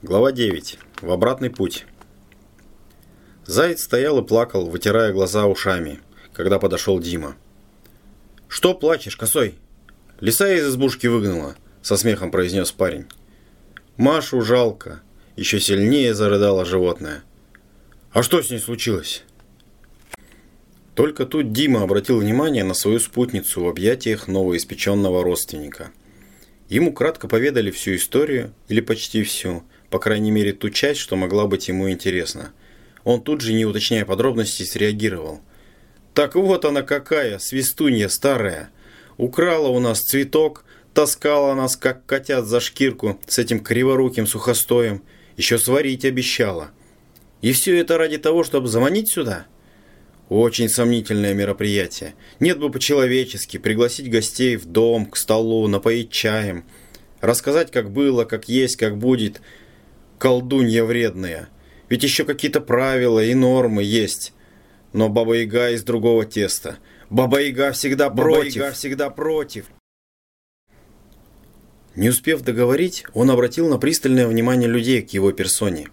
Глава 9. В обратный путь. Заяц стоял и плакал, вытирая глаза ушами, когда подошел Дима. «Что плачешь, косой?» «Лиса из избушки выгнала», — со смехом произнес парень. «Машу жалко», — еще сильнее зарыдало животное. «А что с ней случилось?» Только тут Дима обратил внимание на свою спутницу в объятиях новоиспеченного родственника. Ему кратко поведали всю историю, или почти всю, по крайней мере ту часть, что могла быть ему интересна. Он тут же, не уточняя подробностей, среагировал. «Так вот она какая, свистунья старая! Украла у нас цветок, таскала нас, как котят за шкирку, с этим криворуким сухостоем, еще сварить обещала. И все это ради того, чтобы заманить сюда?» Очень сомнительное мероприятие. Нет бы по-человечески пригласить гостей в дом, к столу, напоить чаем. Рассказать, как было, как есть, как будет. Колдунья вредная. Ведь еще какие-то правила и нормы есть. Но Баба-Яга из другого теста. Баба-Яга всегда против. Баба-Яга всегда против. Не успев договорить, он обратил на пристальное внимание людей к его персоне.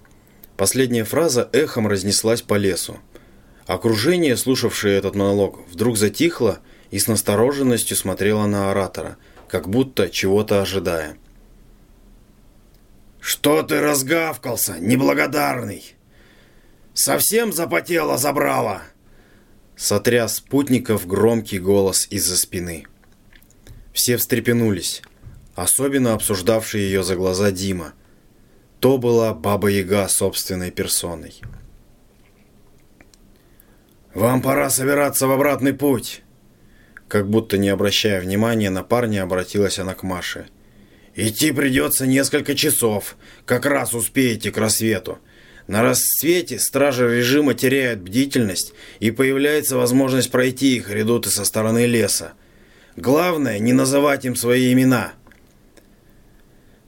Последняя фраза эхом разнеслась по лесу. Окружение, слушавшее этот монолог, вдруг затихло и с настороженностью смотрело на оратора, как будто чего-то ожидая. «Что ты разгавкался, неблагодарный? Совсем запотело забрало?» Сотряс спутников громкий голос из-за спины. Все встрепенулись, особенно обсуждавший ее за глаза Дима. То была Баба-Яга собственной персоной. «Вам пора собираться в обратный путь!» Как будто не обращая внимания на парня, обратилась она к Маше. «Идти придется несколько часов. Как раз успеете к рассвету. На рассвете стражи режима теряют бдительность, и появляется возможность пройти их редуты со стороны леса. Главное, не называть им свои имена».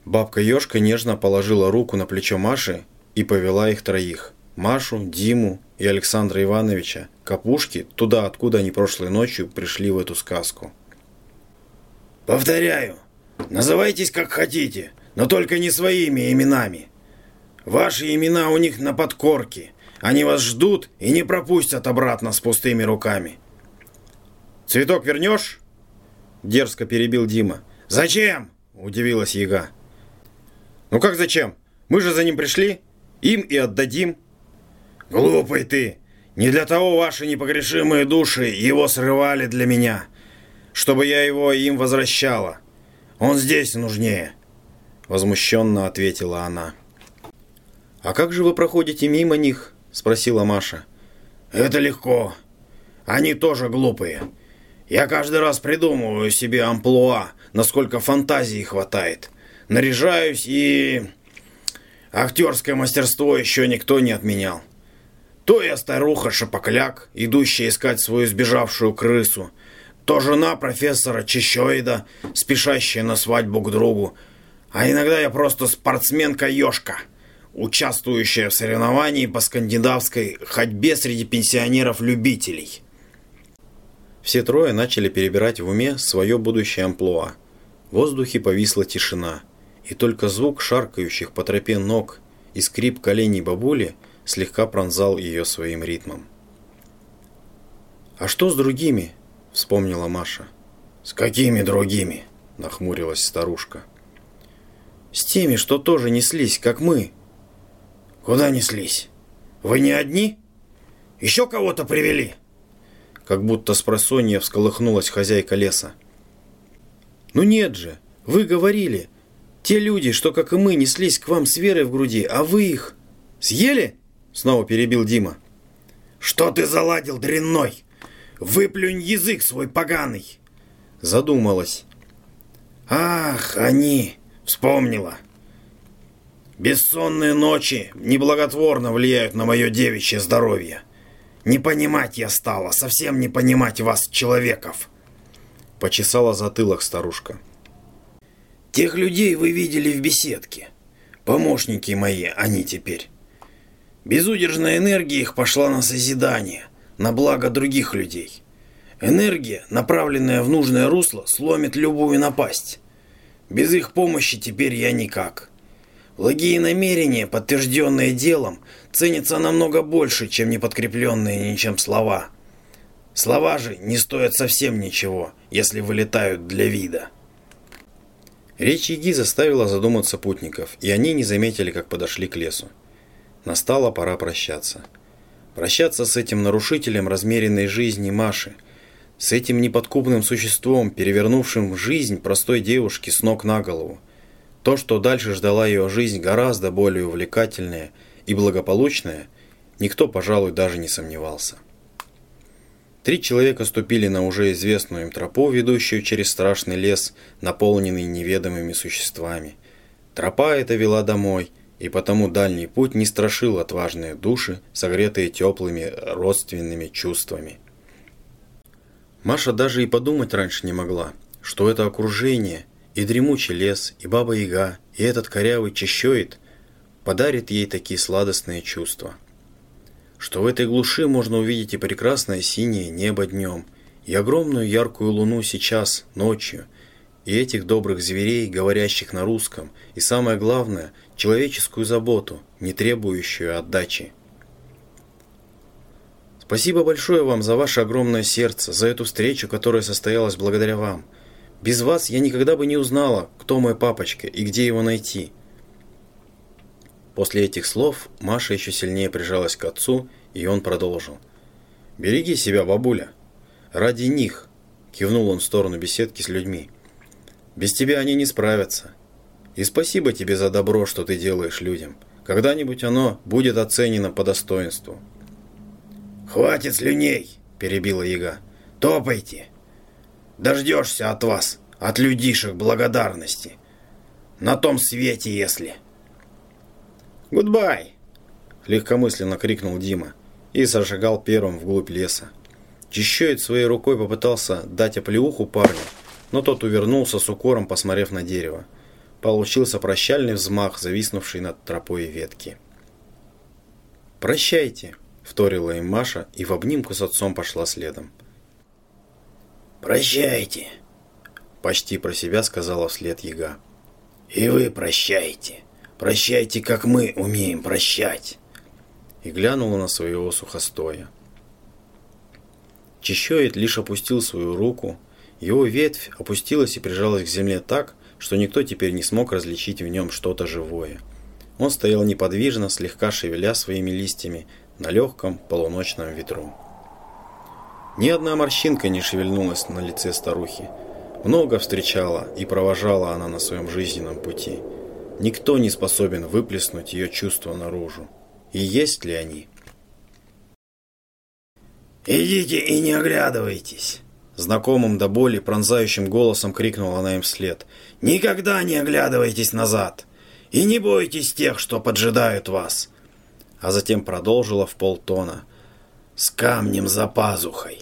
Бабка Ёшка нежно положила руку на плечо Маши и повела их троих. Машу, Диму и Александра Ивановича Капушки туда, откуда они прошлой ночью пришли в эту сказку. «Повторяю, называйтесь как хотите, но только не своими именами. Ваши имена у них на подкорке. Они вас ждут и не пропустят обратно с пустыми руками». «Цветок вернешь?» Дерзко перебил Дима. «Зачем?» Удивилась Яга. «Ну как зачем? Мы же за ним пришли. Им и отдадим». «Глупый ты! Не для того ваши непогрешимые души его срывали для меня, чтобы я его им возвращала. Он здесь нужнее!» Возмущенно ответила она. «А как же вы проходите мимо них?» Спросила Маша. «Это легко. Они тоже глупые. Я каждый раз придумываю себе амплуа, насколько фантазии хватает. Наряжаюсь и... Актерское мастерство еще никто не отменял. То я старуха-шапокляк, идущая искать свою сбежавшую крысу, то жена профессора Чищоида, спешащая на свадьбу к другу, а иногда я просто спортсменка-ешка, участвующая в соревновании по скандинавской ходьбе среди пенсионеров-любителей. Все трое начали перебирать в уме свое будущее амплуа. В воздухе повисла тишина, и только звук шаркающих по тропе ног и скрип коленей бабули – слегка пронзал ее своим ритмом. «А что с другими?» – вспомнила Маша. «С какими другими?» – нахмурилась старушка. «С теми, что тоже неслись, как мы». «Куда неслись? Вы не одни? Еще кого-то привели?» Как будто с просонья всколыхнулась хозяйка леса. «Ну нет же, вы говорили. Те люди, что, как и мы, неслись к вам с верой в груди, а вы их съели?» Снова перебил Дима. «Что ты заладил, дрянной? Выплюнь язык свой поганый!» Задумалась. «Ах, они!» Вспомнила. «Бессонные ночи неблаготворно влияют на мое девичье здоровье. Не понимать я стала, совсем не понимать вас, человеков!» Почесала затылок старушка. «Тех людей вы видели в беседке. Помощники мои они теперь. Безудержная энергия их пошла на созидание, на благо других людей. Энергия, направленная в нужное русло, сломит любую напасть. Без их помощи теперь я никак. Благие намерения, подтвержденные делом, ценятся намного больше, чем неподкрепленные ничем слова. Слова же не стоят совсем ничего, если вылетают для вида. Речь Яги заставила задуматься путников, и они не заметили, как подошли к лесу. Настала пора прощаться. Прощаться с этим нарушителем размеренной жизни Маши, с этим неподкупным существом, перевернувшим жизнь простой девушки с ног на голову. То, что дальше ждала ее жизнь гораздо более увлекательная и благополучная, никто, пожалуй, даже не сомневался. Три человека ступили на уже известную им тропу, ведущую через страшный лес, наполненный неведомыми существами. Тропа эта вела домой, и потому дальний путь не страшил отважные души, согретые теплыми родственными чувствами. Маша даже и подумать раньше не могла, что это окружение, и дремучий лес, и баба-яга, и этот корявый чащоид подарит ей такие сладостные чувства – что в этой глуши можно увидеть и прекрасное синее небо днем, и огромную яркую луну сейчас, ночью, и этих добрых зверей, говорящих на русском, и самое главное, человеческую заботу, не требующую отдачи. Спасибо большое вам за ваше огромное сердце, за эту встречу, которая состоялась благодаря вам. Без вас я никогда бы не узнала, кто мой папочка и где его найти. После этих слов Маша еще сильнее прижалась к отцу, и он продолжил. «Береги себя, бабуля. Ради них», – кивнул он в сторону беседки с людьми. «Без тебя они не справятся. И спасибо тебе за добро, что ты делаешь людям. Когда-нибудь оно будет оценено по достоинству». «Хватит слюней!» – перебила яга. «Топайте! Дождешься от вас, от людишек благодарности. На том свете, если...» «Goodbye!» – легкомысленно крикнул Дима и зашагал первым вглубь леса. Чищоид своей рукой попытался дать оплеуху парню, но тот увернулся с укором, посмотрев на дерево. Получился прощальный взмах, зависнувший над тропой ветки. «Прощайте!» – вторила им Маша и в обнимку с отцом пошла следом. «Прощайте!» – почти про себя сказала вслед яга. «И вы прощайте!» Прощайте, как мы умеем прощать!» И глянула на своего сухостоя. Чищоид лишь опустил свою руку, его ветвь опустилась и прижалась к земле так, что никто теперь не смог различить в нем что-то живое. Он стоял неподвижно, слегка шевеля своими листьями на легком полуночном ветру. Ни одна морщинка не шевельнулась на лице старухи. Много встречала и провожала она на своем жизненном пути – Никто не способен выплеснуть ее чувства наружу. И есть ли они? «Идите и не оглядывайтесь!» Знакомым до боли пронзающим голосом крикнула она им вслед. «Никогда не оглядывайтесь назад! И не бойтесь тех, что поджидают вас!» А затем продолжила в полтона. «С камнем за пазухой!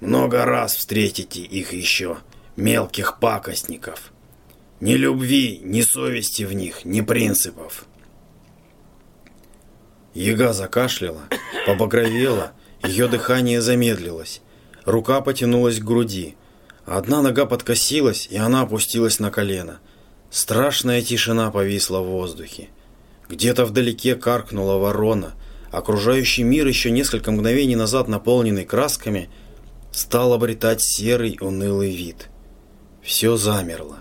Много раз встретите их еще, мелких пакостников!» Ни любви, ни совести в них, ни принципов. Яга закашляла, побагровела, ее дыхание замедлилось. Рука потянулась к груди. Одна нога подкосилась, и она опустилась на колено. Страшная тишина повисла в воздухе. Где-то вдалеке каркнула ворона. Окружающий мир, еще несколько мгновений назад наполненный красками, стал обретать серый унылый вид. Все замерло.